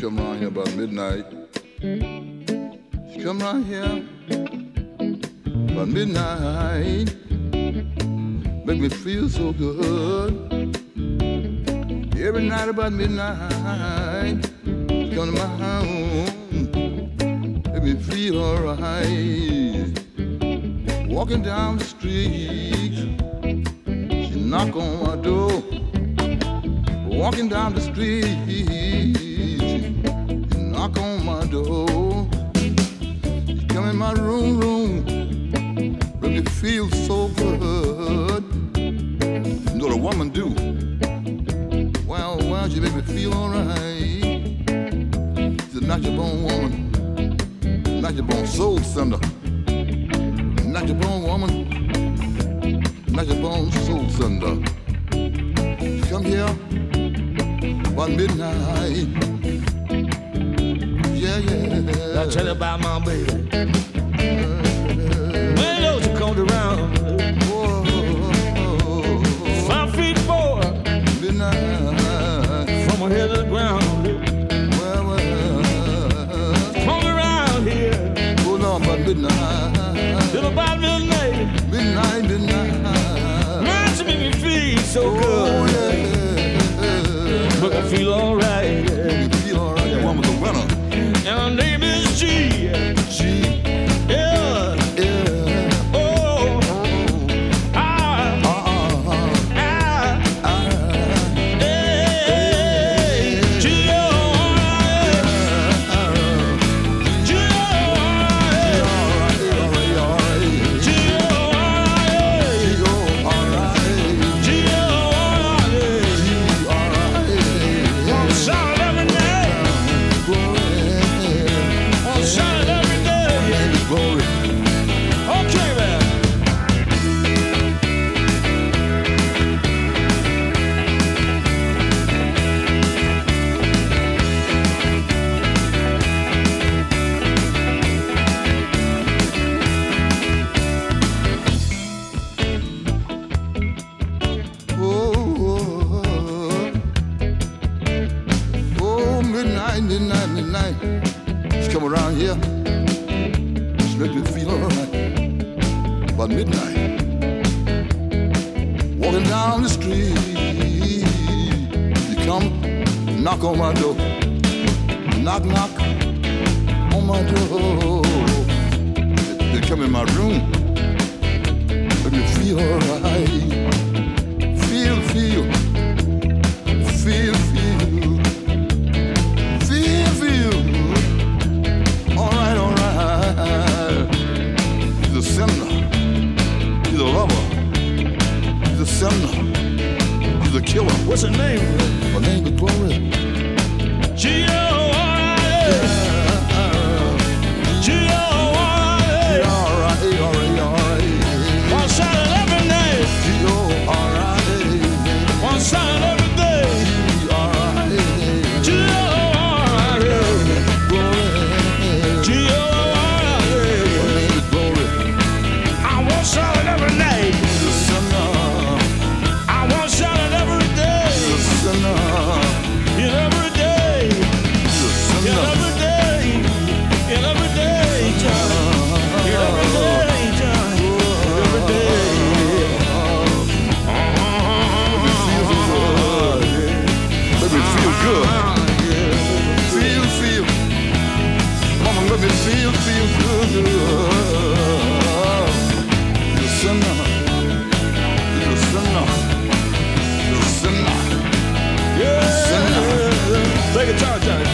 Come around here about midnight. She come around here about midnight. Make me feel so good. Every night about midnight. She come to my home. Make me feel alright. Walking down the street. She knock on my door. Walking down the street. My door. Come in my room, room. Make me feel so good. You know what a woman do? Well, well, she make me feel alright. She's a natural born woman, natural born soul sender, natural born woman, natural born soul sender. Come here by midnight. Yeah. I tell you about my baby. When those who come around, Whoa, five feet four midnight. from her head to the ground. Well, well. Come around here Hold on, by midnight. till about midnight. Midnight, midnight. Man, she make me feel so Oh, good. yeah. Make me feel alright. Make feel alright. About midnight. Walking down the street. You come, knock on my door. Knock, knock on my door. You come in my room. Make me feel alright What's her name? My name is Glory. G.O. murder